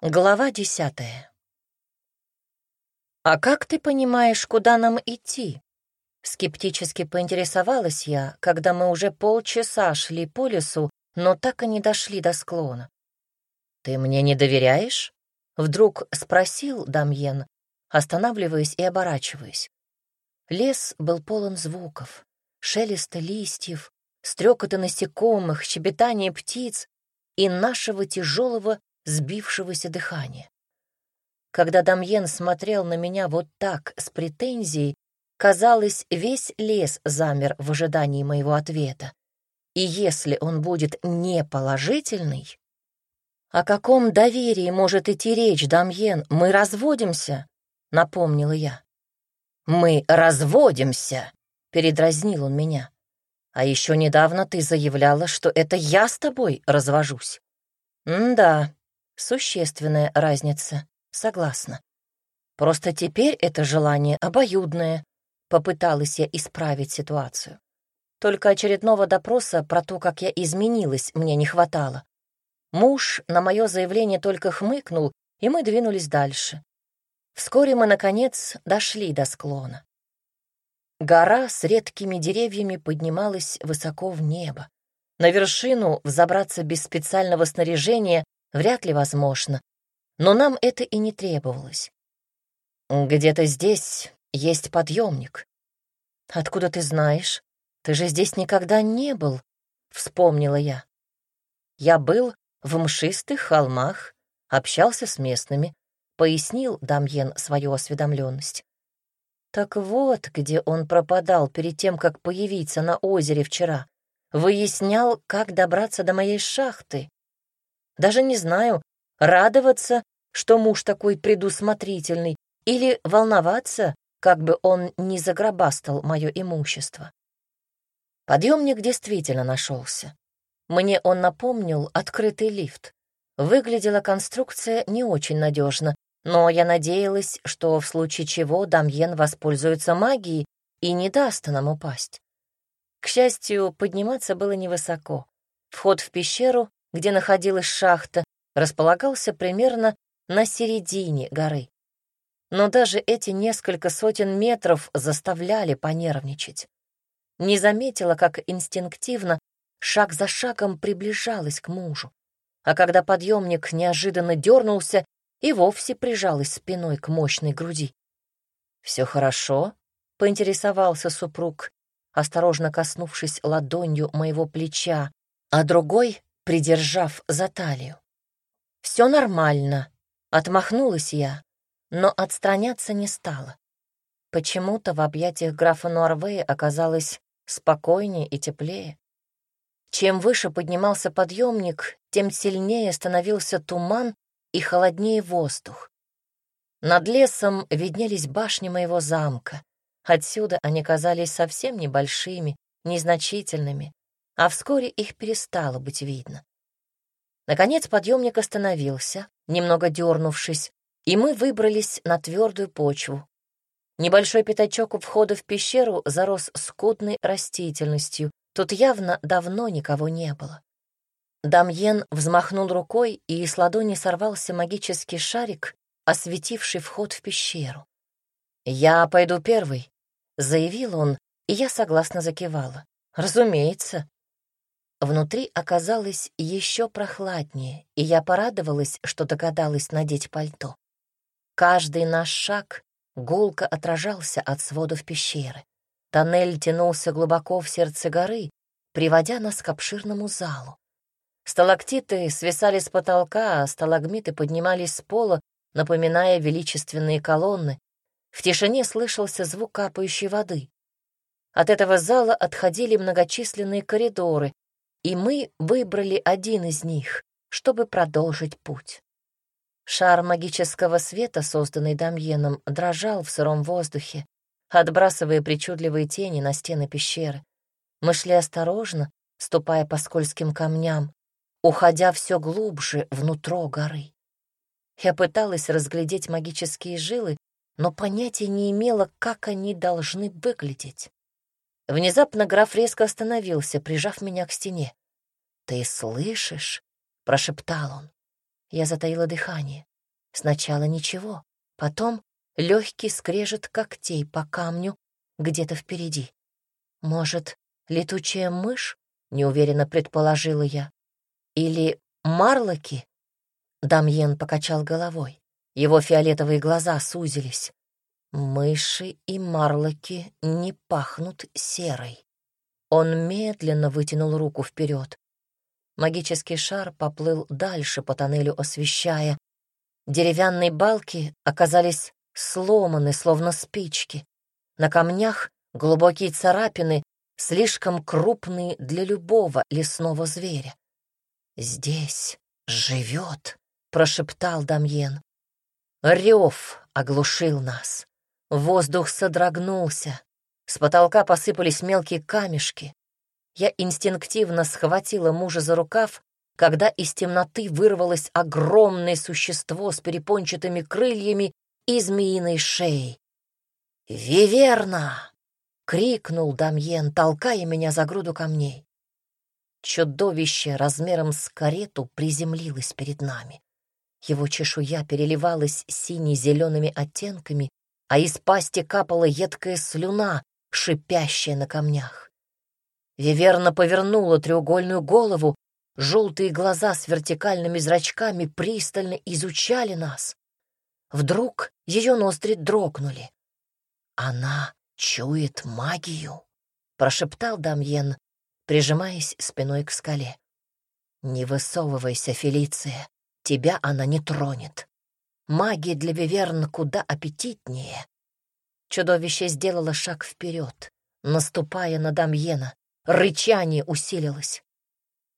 Глава десятая. «А как ты понимаешь, куда нам идти?» Скептически поинтересовалась я, когда мы уже полчаса шли по лесу, но так и не дошли до склона. «Ты мне не доверяешь?» — вдруг спросил Дамьен, останавливаясь и оборачиваясь. Лес был полон звуков, шелеста листьев, стрекота насекомых, щебетания птиц и нашего тяжелого сбившегося дыхания. Когда Дамьен смотрел на меня вот так, с претензией, казалось, весь лес замер в ожидании моего ответа. И если он будет неположительный... «О каком доверии может идти речь, Дамьен? Мы разводимся», — напомнила я. «Мы разводимся», — передразнил он меня. «А еще недавно ты заявляла, что это я с тобой развожусь». «М-да, Существенная разница, согласна. Просто теперь это желание обоюдное. Попыталась я исправить ситуацию. Только очередного допроса про то, как я изменилась, мне не хватало. Муж на мое заявление только хмыкнул, и мы двинулись дальше. Вскоре мы, наконец, дошли до склона. Гора с редкими деревьями поднималась высоко в небо. На вершину взобраться без специального снаряжения вряд ли возможно, но нам это и не требовалось. Где-то здесь есть подъемник. Откуда ты знаешь? Ты же здесь никогда не был, вспомнила я. Я был в мшистых холмах, общался с местными, пояснил Дамьен свою осведомленность. Так вот, где он пропадал перед тем, как появиться на озере вчера. Выяснял, как добраться до моей шахты. Даже не знаю, радоваться, что муж такой предусмотрительный, или волноваться, как бы он не загробастал мое имущество. Подъемник действительно нашелся. Мне он напомнил открытый лифт. Выглядела конструкция не очень надежно, но я надеялась, что в случае чего Дамьен воспользуется магией и не даст нам упасть. К счастью, подниматься было невысоко. Вход в пещеру где находилась шахта, располагался примерно на середине горы. Но даже эти несколько сотен метров заставляли понервничать. Не заметила, как инстинктивно шаг за шагом приближалась к мужу. А когда подъемник неожиданно дернулся, и вовсе прижалась спиной к мощной груди. «Все хорошо?» — поинтересовался супруг, осторожно коснувшись ладонью моего плеча, а другой придержав за талию. «Все нормально», — отмахнулась я, но отстраняться не стала. Почему-то в объятиях графа Нуарвея оказалось спокойнее и теплее. Чем выше поднимался подъемник, тем сильнее становился туман и холоднее воздух. Над лесом виднелись башни моего замка. Отсюда они казались совсем небольшими, незначительными, а вскоре их перестало быть видно. Наконец подъемник остановился, немного дернувшись, и мы выбрались на твердую почву. Небольшой пятачок у входа в пещеру зарос скудной растительностью, тут явно давно никого не было. Дамьен взмахнул рукой, и с ладони сорвался магический шарик, осветивший вход в пещеру. «Я пойду первый», — заявил он, и я согласно закивала. «Разумеется, Внутри оказалось еще прохладнее, и я порадовалась, что догадалась надеть пальто. Каждый наш шаг гулко отражался от сводов пещеры. Тоннель тянулся глубоко в сердце горы, приводя нас к обширному залу. Сталактиты свисали с потолка, а сталагмиты поднимались с пола, напоминая величественные колонны. В тишине слышался звук капающей воды. От этого зала отходили многочисленные коридоры, и мы выбрали один из них, чтобы продолжить путь. Шар магического света, созданный Дамьеном, дрожал в сыром воздухе, отбрасывая причудливые тени на стены пещеры. Мы шли осторожно, ступая по скользким камням, уходя все глубже внутрь горы. Я пыталась разглядеть магические жилы, но понятия не имела, как они должны выглядеть. Внезапно граф резко остановился, прижав меня к стене. «Ты слышишь?» — прошептал он. Я затаила дыхание. Сначала ничего, потом легкий скрежет когтей по камню где-то впереди. Может, летучая мышь? Неуверенно предположила я. Или марлоки? Дамьен покачал головой. Его фиолетовые глаза сузились. Мыши и марлоки не пахнут серой. Он медленно вытянул руку вперед. Магический шар поплыл дальше по тоннелю, освещая. Деревянные балки оказались сломаны, словно спички. На камнях глубокие царапины, слишком крупные для любого лесного зверя. «Здесь живет», — прошептал Дамьен. Рев оглушил нас. Воздух содрогнулся. С потолка посыпались мелкие камешки. Я инстинктивно схватила мужа за рукав, когда из темноты вырвалось огромное существо с перепончатыми крыльями и змеиной шеей. «Виверна!» — крикнул Дамьен, толкая меня за груду камней. Чудовище размером с карету приземлилось перед нами. Его чешуя переливалась сине-зелеными оттенками, а из пасти капала едкая слюна, шипящая на камнях. Виверна повернула треугольную голову, желтые глаза с вертикальными зрачками пристально изучали нас. Вдруг ее ноздри дрогнули. «Она чует магию», — прошептал Дамьен, прижимаясь спиной к скале. «Не высовывайся, Фелиция, тебя она не тронет. Магия для Виверн куда аппетитнее». Чудовище сделало шаг вперед, наступая на Дамьена. Рычание усилилось.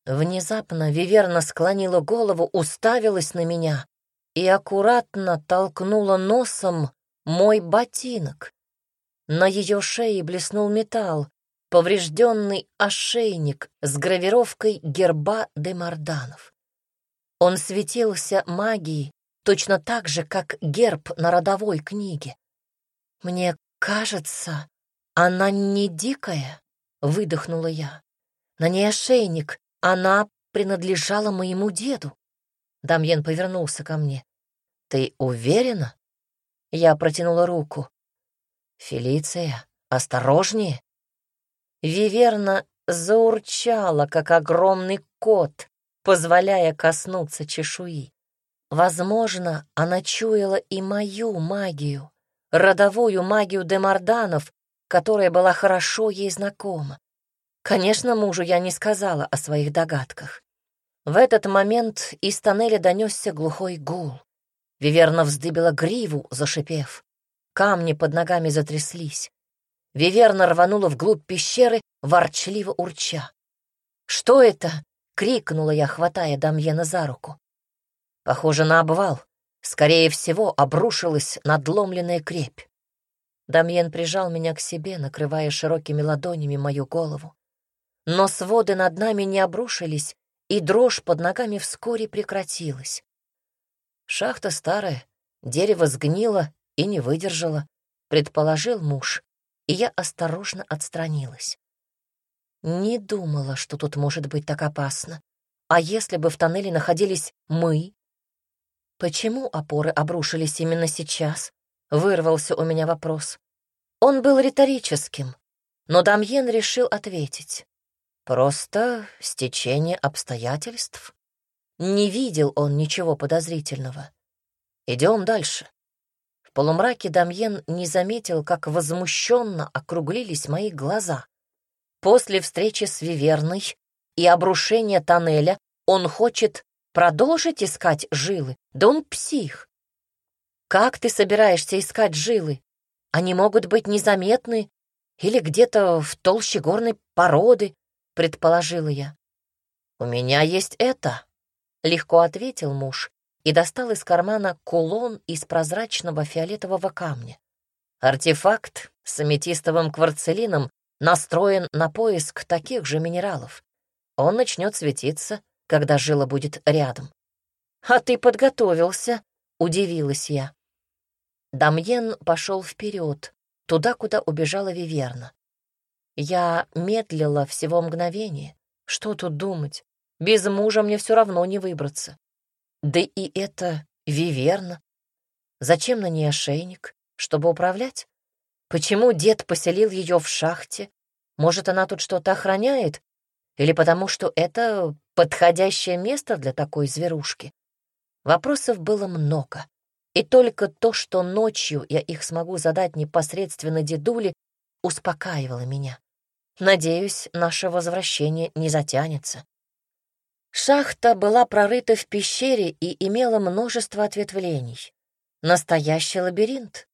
Внезапно Виверна склонила голову, уставилась на меня и аккуратно толкнула носом мой ботинок. На ее шее блеснул металл, поврежденный ошейник с гравировкой герба Демарданов. Он светился магией точно так же, как герб на родовой книге. «Мне кажется, она не дикая», — выдохнула я. «На ней ошейник, она принадлежала моему деду». Дамьен повернулся ко мне. «Ты уверена?» Я протянула руку. «Фелиция, осторожнее!» Виверна заурчала, как огромный кот, позволяя коснуться чешуи. Возможно, она чуяла и мою магию, родовую магию демарданов, которая была хорошо ей знакома. Конечно, мужу я не сказала о своих догадках. В этот момент из тоннеля донесся глухой гул. Виверна вздыбила гриву, зашипев. Камни под ногами затряслись. Виверна рванула вглубь пещеры, ворчливо урча. «Что это?» — крикнула я, хватая Дамьена за руку. Похоже на обвал. Скорее всего, обрушилась надломленная крепь. Дамьен прижал меня к себе, накрывая широкими ладонями мою голову. Но своды над нами не обрушились, и дрожь под ногами вскоре прекратилась. Шахта старая, дерево сгнило и не выдержало, предположил муж, и я осторожно отстранилась. Не думала, что тут может быть так опасно. А если бы в тоннеле находились мы? Почему опоры обрушились именно сейчас? Вырвался у меня вопрос. Он был риторическим, но Дамьен решил ответить. Просто стечение обстоятельств. Не видел он ничего подозрительного. Идем дальше. В полумраке Дамьен не заметил, как возмущенно округлились мои глаза. После встречи с Виверной и обрушения тоннеля он хочет продолжить искать жилы. Да он псих. Как ты собираешься искать жилы? Они могут быть незаметны или где-то в толще горной породы, предположила я. У меня есть это, Легко ответил муж и достал из кармана кулон из прозрачного фиолетового камня. Артефакт с аметистовым кварцелином настроен на поиск таких же минералов. Он начнет светиться, когда жила будет рядом. «А ты подготовился?» — удивилась я. Дамьен пошел вперед, туда, куда убежала Виверна. Я медлила всего мгновение. Что тут думать? Без мужа мне все равно не выбраться. Да и это виверна. Зачем на ней ошейник? Чтобы управлять? Почему дед поселил ее в шахте? Может, она тут что-то охраняет? Или потому что это подходящее место для такой зверушки? Вопросов было много. И только то, что ночью я их смогу задать непосредственно дедуле, успокаивало меня. Надеюсь, наше возвращение не затянется. Шахта была прорыта в пещере и имела множество ответвлений. Настоящий лабиринт.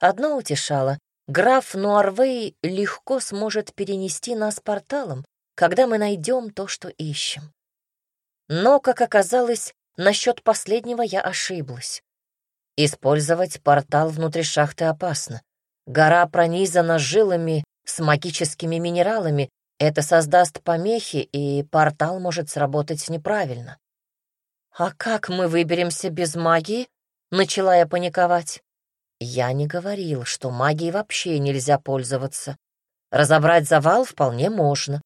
Одно утешало. Граф Нуарвей легко сможет перенести нас порталом, когда мы найдем то, что ищем. Но, как оказалось, насчет последнего я ошиблась. Использовать портал внутри шахты опасно. Гора пронизана жилами с магическими минералами, это создаст помехи, и портал может сработать неправильно. «А как мы выберемся без магии?» — начала я паниковать. Я не говорил, что магией вообще нельзя пользоваться. Разобрать завал вполне можно.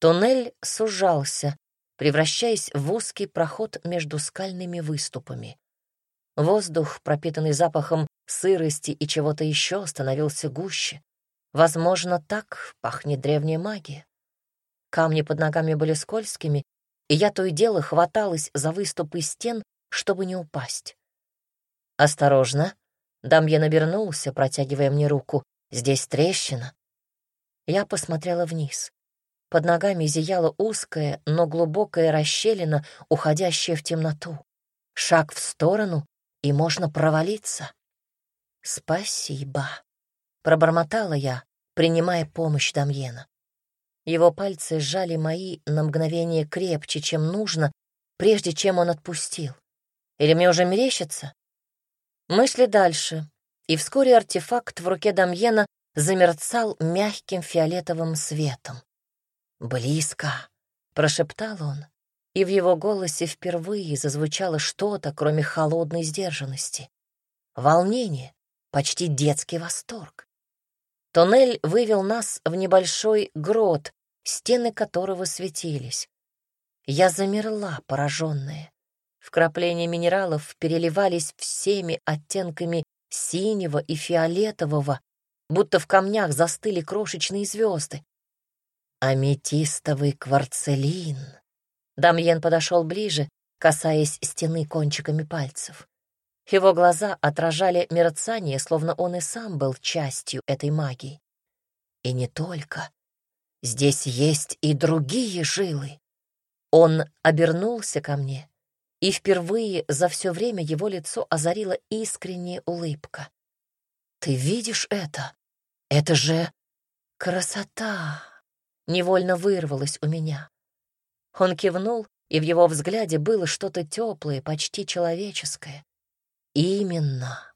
Туннель сужался, превращаясь в узкий проход между скальными выступами. Воздух, пропитанный запахом сырости и чего-то еще, становился гуще. Возможно, так пахнет древняя магия. Камни под ногами были скользкими, и я то и дело хваталась за выступы стен, чтобы не упасть. «Осторожно!» Дамьен обернулся, протягивая мне руку. «Здесь трещина». Я посмотрела вниз. Под ногами зияла узкая, но глубокая расщелина, уходящая в темноту. Шаг в сторону, и можно провалиться. «Спасибо», Пробормотала я, принимая помощь Дамьена. Его пальцы сжали мои на мгновение крепче, чем нужно, прежде чем он отпустил. Или мне уже мерещится? Мы шли дальше, и вскоре артефакт в руке Дамьена замерцал мягким фиолетовым светом. «Близко», — прошептал он, и в его голосе впервые зазвучало что-то, кроме холодной сдержанности. Волнение, почти детский восторг. Тоннель вывел нас в небольшой грот, стены которого светились. Я замерла, пораженная. Вкрапления минералов переливались всеми оттенками синего и фиолетового, будто в камнях застыли крошечные звезды. Аметистовый кварцелин. Дамьен подошел ближе, касаясь стены кончиками пальцев. Его глаза отражали мерцание, словно он и сам был частью этой магии. И не только. Здесь есть и другие жилы. Он обернулся ко мне, и впервые за все время его лицо озарила искренняя улыбка. «Ты видишь это? Это же красота!» Невольно вырвалось у меня. Он кивнул, и в его взгляде было что-то теплое, почти человеческое. Именно.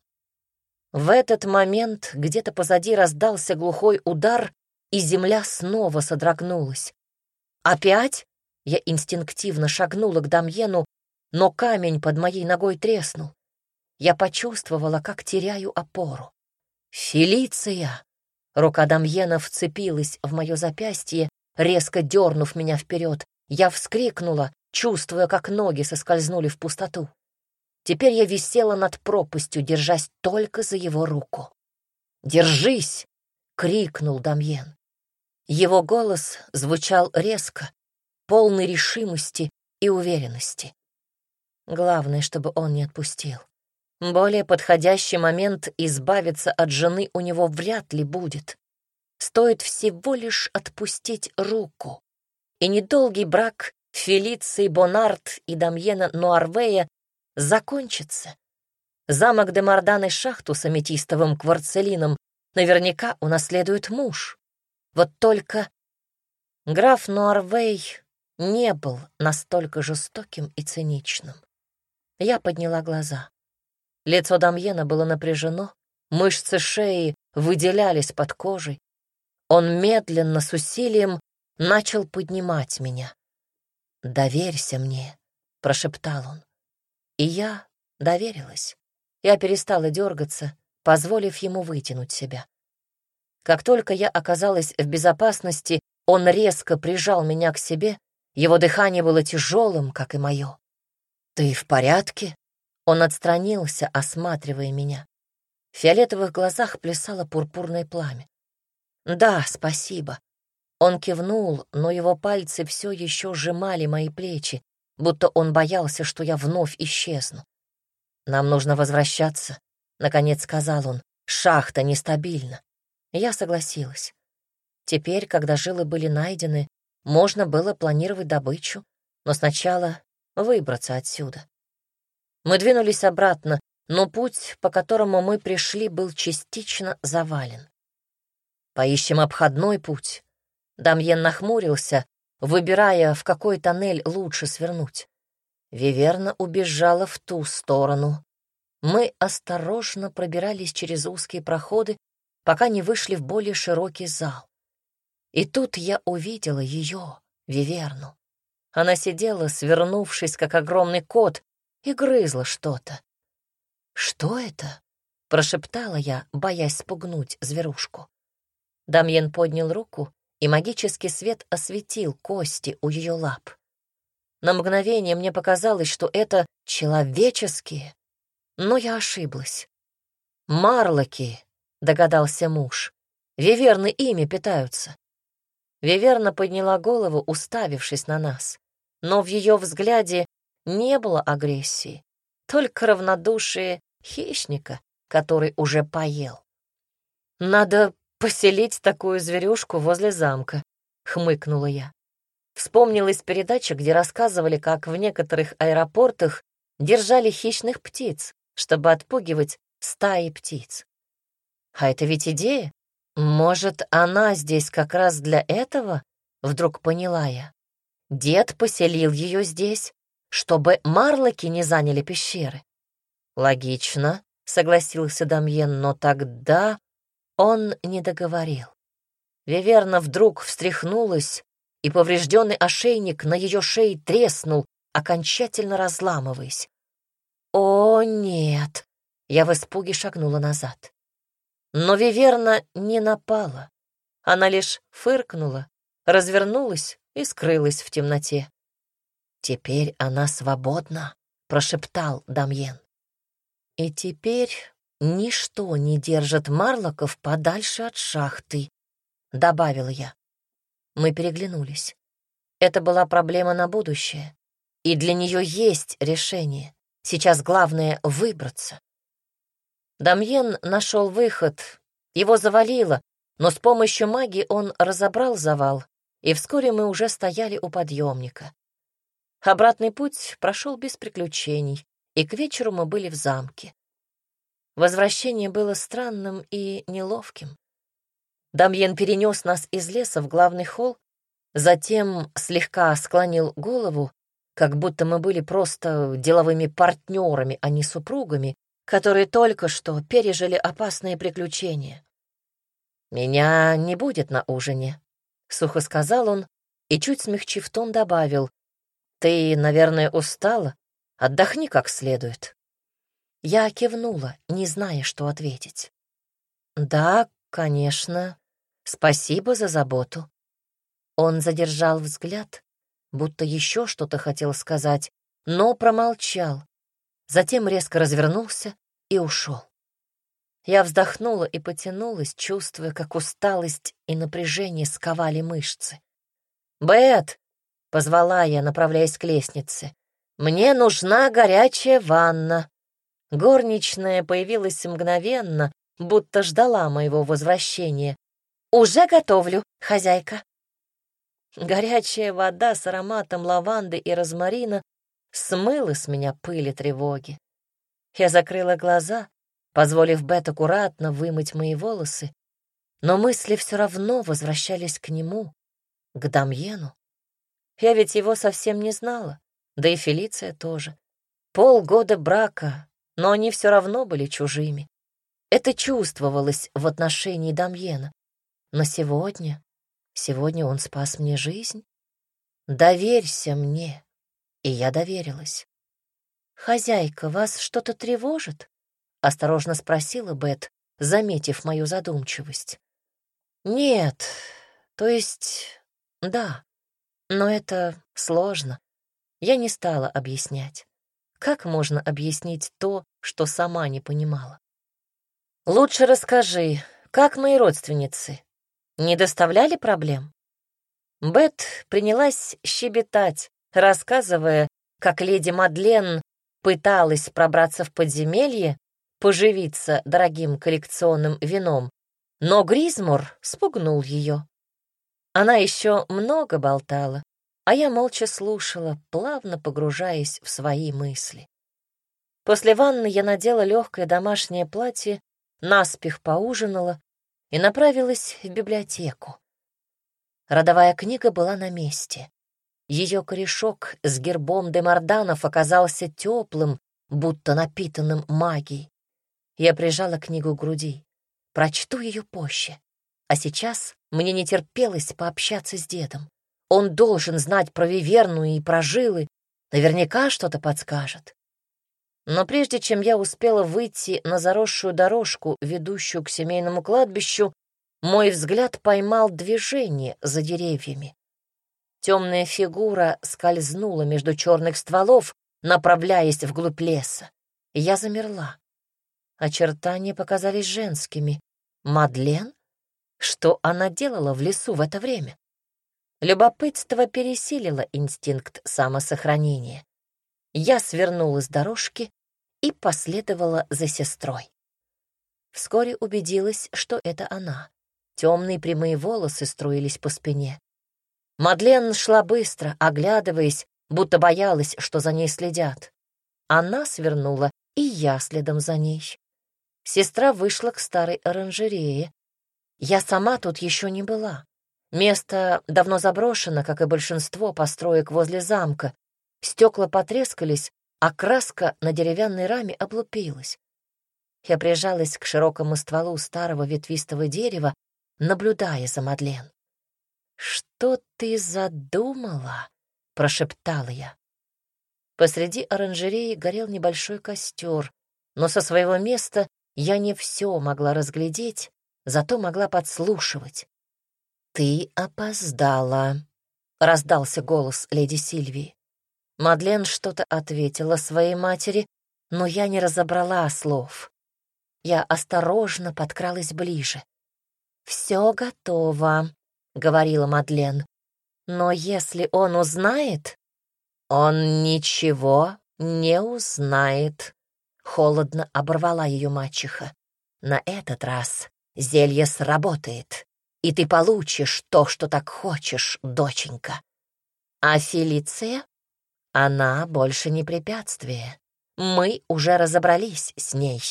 В этот момент где-то позади раздался глухой удар, и земля снова содрогнулась. «Опять?» Я инстинктивно шагнула к Дамьену, но камень под моей ногой треснул. Я почувствовала, как теряю опору. «Фелиция!» Рука Дамьена вцепилась в мое запястье, резко дернув меня вперед. Я вскрикнула, чувствуя, как ноги соскользнули в пустоту. Теперь я висела над пропастью, держась только за его руку. «Держись!» — крикнул Дамьен. Его голос звучал резко, полный решимости и уверенности. Главное, чтобы он не отпустил. Более подходящий момент избавиться от жены у него вряд ли будет. Стоит всего лишь отпустить руку. И недолгий брак Фелиции Бонарт и Дамьена Нуарвея закончится. Замок де Мардан шахту с аметистовым кварцелином наверняка унаследует муж. Вот только граф Нуарвей не был настолько жестоким и циничным. Я подняла глаза. Лицо Дамьена было напряжено, мышцы шеи выделялись под кожей. Он медленно, с усилием, начал поднимать меня. «Доверься мне», — прошептал он. И я доверилась. Я перестала дергаться, позволив ему вытянуть себя. Как только я оказалась в безопасности, он резко прижал меня к себе, его дыхание было тяжелым, как и мое. «Ты в порядке?» Он отстранился, осматривая меня. В фиолетовых глазах плясало пурпурное пламя. «Да, спасибо». Он кивнул, но его пальцы все еще сжимали мои плечи, будто он боялся, что я вновь исчезну. «Нам нужно возвращаться», — наконец сказал он. «Шахта нестабильна». Я согласилась. Теперь, когда жилы были найдены, можно было планировать добычу, но сначала выбраться отсюда. Мы двинулись обратно, но путь, по которому мы пришли, был частично завален. Поищем обходной путь. Дамьен нахмурился, выбирая, в какой тоннель лучше свернуть. Виверна убежала в ту сторону. Мы осторожно пробирались через узкие проходы, пока не вышли в более широкий зал. И тут я увидела ее, Виверну. Она сидела, свернувшись, как огромный кот, и грызла что-то. «Что это?» — прошептала я, боясь спугнуть зверушку. Дамьен поднял руку, и магический свет осветил кости у ее лап. На мгновение мне показалось, что это человеческие, но я ошиблась. «Марлоки», — догадался муж, — «виверны ими питаются». Виверна подняла голову, уставившись на нас, но в ее взгляде не было агрессии, только равнодушие хищника, который уже поел. «Надо поселить такую зверюшку возле замка», — хмыкнула я. Вспомнилась передача, где рассказывали, как в некоторых аэропортах держали хищных птиц, чтобы отпугивать стаи птиц. А это ведь идея. Может, она здесь как раз для этого? Вдруг поняла я. Дед поселил ее здесь, чтобы марлоки не заняли пещеры. Логично, согласился Дамьен, но тогда он не договорил. Виверна вдруг встряхнулась, и поврежденный ошейник на ее шее треснул, окончательно разламываясь. «О, нет!» — я в испуге шагнула назад. Но Виверна не напала. Она лишь фыркнула, развернулась и скрылась в темноте. «Теперь она свободна», — прошептал Дамьен. «И теперь ничто не держит Марлоков подальше от шахты», — добавила я. Мы переглянулись. Это была проблема на будущее, и для нее есть решение. Сейчас главное — выбраться. Дамьен нашел выход, его завалило, но с помощью магии он разобрал завал, и вскоре мы уже стояли у подъемника. Обратный путь прошел без приключений, и к вечеру мы были в замке. Возвращение было странным и неловким. Дамьен перенес нас из леса в главный холл, затем слегка склонил голову, как будто мы были просто деловыми партнерами, а не супругами, которые только что пережили опасные приключения. «Меня не будет на ужине», — сухо сказал он и, чуть смягчив тон, добавил, «Ты, наверное, устала? Отдохни как следует». Я кивнула, не зная, что ответить. «Да, конечно. Спасибо за заботу». Он задержал взгляд, будто еще что-то хотел сказать, но промолчал. Затем резко развернулся и ушел. Я вздохнула и потянулась, чувствуя, как усталость и напряжение сковали мышцы. «Бет!» — позвала я, направляясь к лестнице. «Мне нужна горячая ванна». Горничная появилась мгновенно, будто ждала моего возвращения. «Уже готовлю, хозяйка». Горячая вода с ароматом лаванды и розмарина смыла с меня пыль и тревоги. Я закрыла глаза, позволив Бет аккуратно вымыть мои волосы, но мысли все равно возвращались к нему, к Дамьену. Я ведь его совсем не знала, да и Фелиция тоже. Полгода брака, но они все равно были чужими. Это чувствовалось в отношении Дамьена. Но сегодня, сегодня он спас мне жизнь. Доверься мне. И я доверилась. «Хозяйка, вас что-то тревожит?» — осторожно спросила Бет, заметив мою задумчивость. «Нет, то есть, да, но это сложно. Я не стала объяснять. Как можно объяснить то, что сама не понимала? «Лучше расскажи, как мои родственницы? Не доставляли проблем?» Бет принялась щебетать, рассказывая, как леди Мадлен пыталась пробраться в подземелье, поживиться дорогим коллекционным вином, но Гризмур спугнул ее. Она еще много болтала, а я молча слушала, плавно погружаясь в свои мысли. После ванны я надела легкое домашнее платье, наспех поужинала и направилась в библиотеку. Родовая книга была на месте. Ее корешок с гербом демарданов оказался теплым, будто напитанным магией. Я прижала книгу к груди. Прочту ее позже. А сейчас мне не терпелось пообщаться с дедом. Он должен знать про Виверну и про жилы, наверняка что-то подскажет. Но прежде чем я успела выйти на заросшую дорожку, ведущую к семейному кладбищу, мой взгляд поймал движение за деревьями. Темная фигура скользнула между черных стволов, направляясь вглубь леса. Я замерла. Очертания показались женскими. Мадлен? Что она делала в лесу в это время? Любопытство пересилило инстинкт самосохранения. Я свернула с дорожки и последовала за сестрой. Вскоре убедилась, что это она. Темные прямые волосы струились по спине. Мадлен шла быстро, оглядываясь, будто боялась, что за ней следят. Она свернула, и я следом за ней. Сестра вышла к старой оранжерее. Я сама тут еще не была. Место давно заброшено, как и большинство построек возле замка. Стекла потрескались, а краска на деревянной раме облупилась. Я прижалась к широкому стволу старого ветвистого дерева, наблюдая за Мадлен. «Что ты задумала?» — прошептала я. Посреди оранжереи горел небольшой костер, но со своего места я не все могла разглядеть, зато могла подслушивать. «Ты опоздала», — раздался голос леди Сильвии. Мадлен что-то ответила своей матери, но я не разобрала слов. Я осторожно подкралась ближе. «Все готово», — говорила Мадлен. «Но если он узнает...» «Он ничего не узнает», — холодно оборвала ее мачеха. «На этот раз зелье сработает, и ты получишь то, что так хочешь, доченька. А Фелиция? Она больше не препятствие. Мы уже разобрались с ней.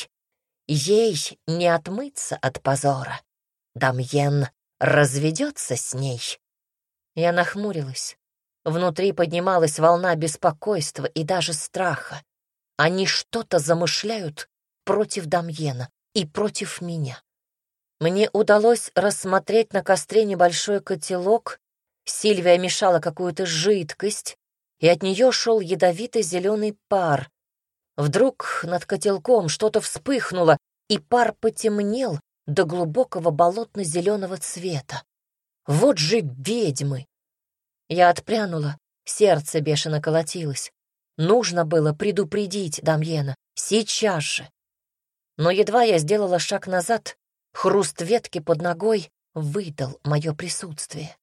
Ей не отмыться от позора. Дамьен разведется с ней. Я нахмурилась. Внутри поднималась волна беспокойства и даже страха. Они что-то замышляют против Дамьена и против меня. Мне удалось рассмотреть на костре небольшой котелок. Сильвия мешала какую-то жидкость, и от нее шел ядовитый зеленый пар. Вдруг над котелком что-то вспыхнуло, и пар потемнел, до глубокого болотно-зеленого цвета. Вот же ведьмы! Я отпрянула, сердце бешено колотилось. Нужно было предупредить Дамьена, сейчас же. Но едва я сделала шаг назад, хруст ветки под ногой выдал мое присутствие.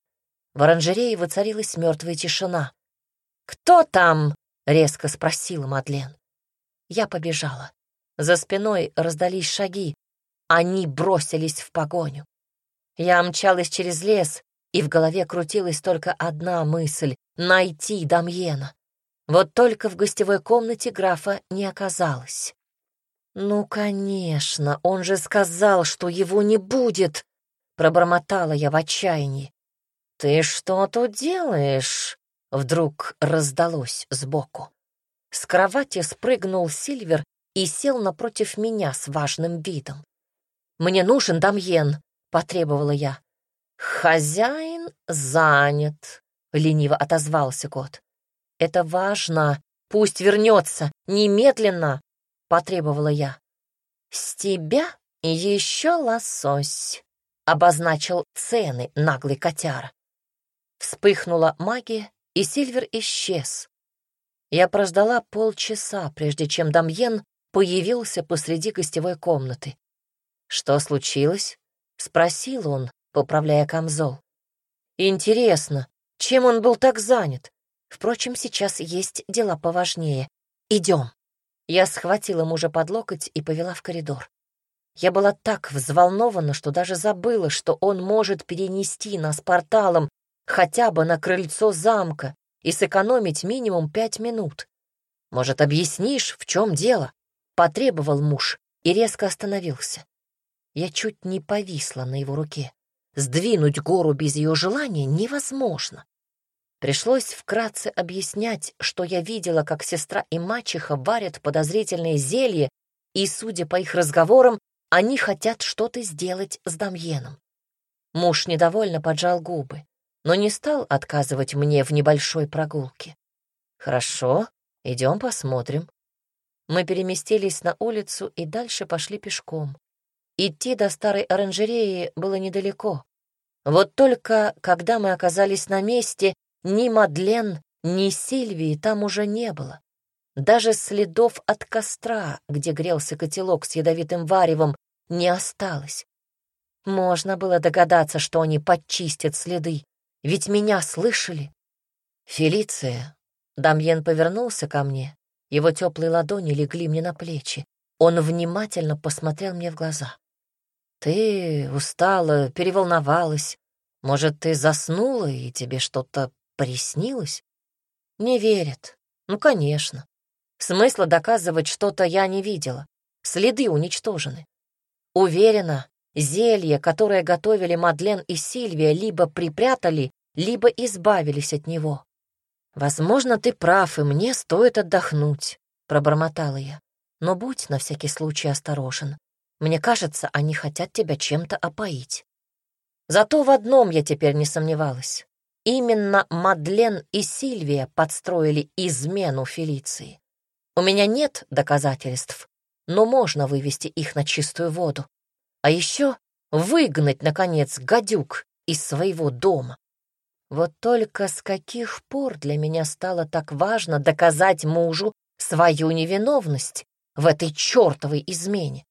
В оранжерее воцарилась мертвая тишина. «Кто там?» — резко спросила Мадлен. Я побежала. За спиной раздались шаги, они бросились в погоню. Я мчалась через лес, и в голове крутилась только одна мысль — найти Дамьена. Вот только в гостевой комнате графа не оказалось. «Ну, конечно, он же сказал, что его не будет!» — пробормотала я в отчаянии. «Ты что тут делаешь?» — вдруг раздалось сбоку. С кровати спрыгнул Сильвер и сел напротив меня с важным видом. «Мне нужен Дамьен», — потребовала я. «Хозяин занят», — лениво отозвался кот. «Это важно. Пусть вернется. Немедленно», — потребовала я. «С тебя еще лосось», — обозначил цены наглый котяра. Вспыхнула магия, и Сильвер исчез. Я прождала полчаса, прежде чем Дамьен появился посреди гостевой комнаты. «Что случилось?» — спросил он, поправляя камзол. «Интересно, чем он был так занят? Впрочем, сейчас есть дела поважнее. Идем». Я схватила мужа под локоть и повела в коридор. Я была так взволнована, что даже забыла, что он может перенести нас порталом хотя бы на крыльцо замка и сэкономить минимум пять минут. «Может, объяснишь, в чем дело?» — потребовал муж и резко остановился. Я чуть не повисла на его руке. Сдвинуть гору без ее желания невозможно. Пришлось вкратце объяснять, что я видела, как сестра и мачеха варят подозрительное зелье, и, судя по их разговорам, они хотят что-то сделать с Дамьеном. Муж недовольно поджал губы, но не стал отказывать мне в небольшой прогулке. «Хорошо, идем посмотрим». Мы переместились на улицу и дальше пошли пешком. Идти до старой оранжереи было недалеко. Вот только, когда мы оказались на месте, ни Мадлен, ни Сильвии там уже не было. Даже следов от костра, где грелся котелок с ядовитым варевом, не осталось. Можно было догадаться, что они подчистят следы, ведь меня слышали. Фелиция. Дамьен повернулся ко мне. Его теплые ладони легли мне на плечи. Он внимательно посмотрел мне в глаза. «Ты устала, переволновалась. Может, ты заснула, и тебе что-то приснилось?» «Не верят. Ну, конечно. Смысла доказывать что-то я не видела. Следы уничтожены. Уверена, зелье, которое готовили Мадлен и Сильвия, либо припрятали, либо избавились от него. «Возможно, ты прав, и мне стоит отдохнуть», — пробормотала я. «Но будь на всякий случай осторожен. Мне кажется, они хотят тебя чем-то опоить». Зато в одном я теперь не сомневалась. Именно Мадлен и Сильвия подстроили измену Фелиции. У меня нет доказательств, но можно вывести их на чистую воду. А еще выгнать, наконец, гадюк из своего дома. Вот только с каких пор для меня стало так важно доказать мужу свою невиновность в этой чертовой измене?